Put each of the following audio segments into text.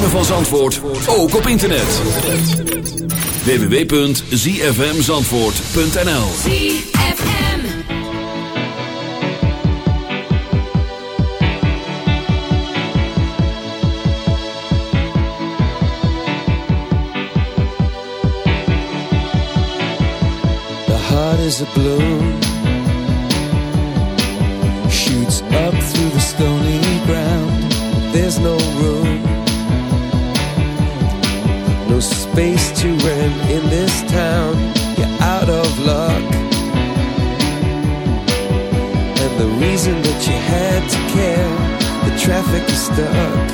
ritme van Zandvoort ook op internet. www.zfmzandvoort.nl The heart is a blue. up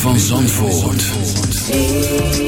van Zandvoort.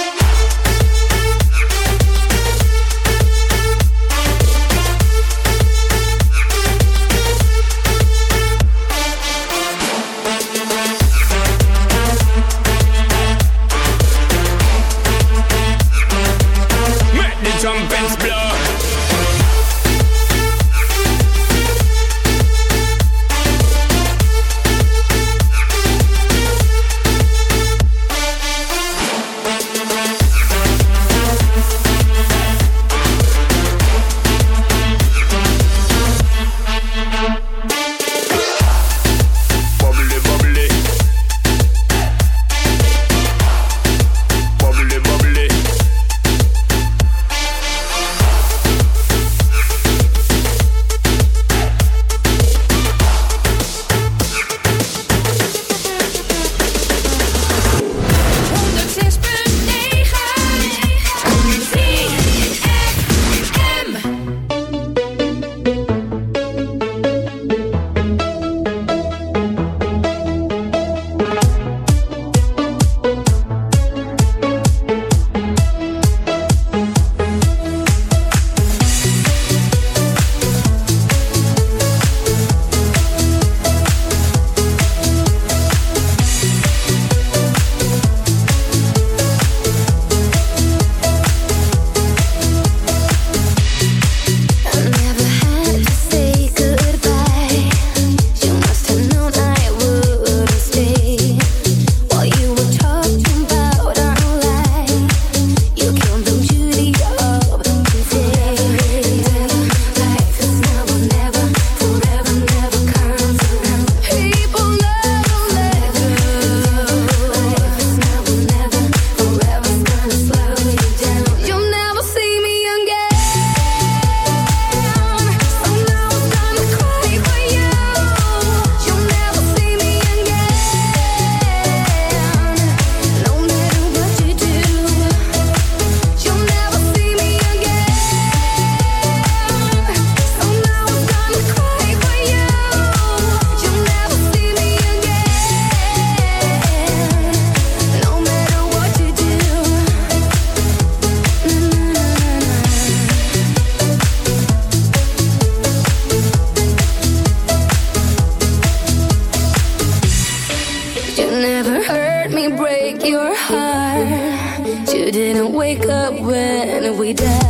day.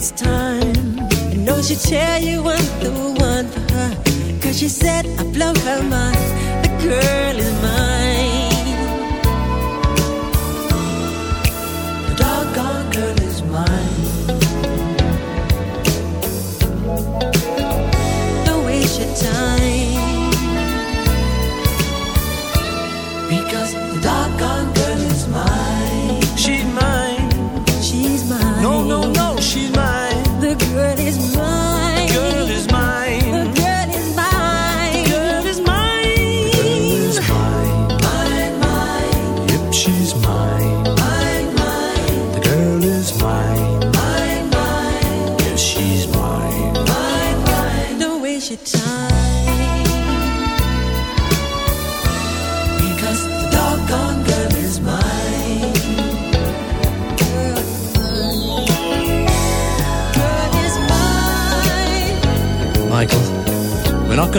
it's time. I know she'll tell you I'm the one for her. Cause she said I blow her mind. The girl is mine.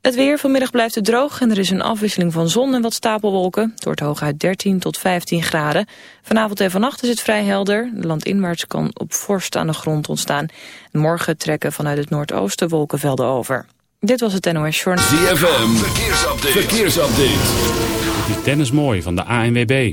Het weer vanmiddag blijft het droog en er is een afwisseling van zon en wat stapelwolken. Het wordt hooguit 13 tot 15 graden. Vanavond en vannacht is het vrij helder. Landinwaarts kan op vorst aan de grond ontstaan. Morgen trekken vanuit het noordoosten wolkenvelden over. Dit was het NOS Journal. ZFM, verkeersupdate. verkeersupdate. Dit is Dennis Mooi van de ANWB.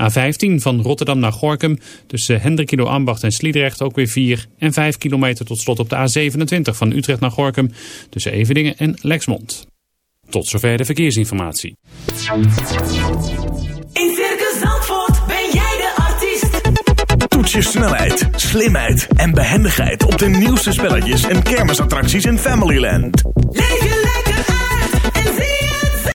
A15 van Rotterdam naar Gorkum tussen Hendrikido Ambacht en Sliedrecht ook weer 4. En 5 kilometer tot slot op de A27 van Utrecht naar Gorkum tussen Evedingen en Lexmond. Tot zover de verkeersinformatie. In Circus Zandvoort ben jij de artiest. Toets je snelheid, slimheid en behendigheid op de nieuwste spelletjes en kermisattracties in Familyland. Leef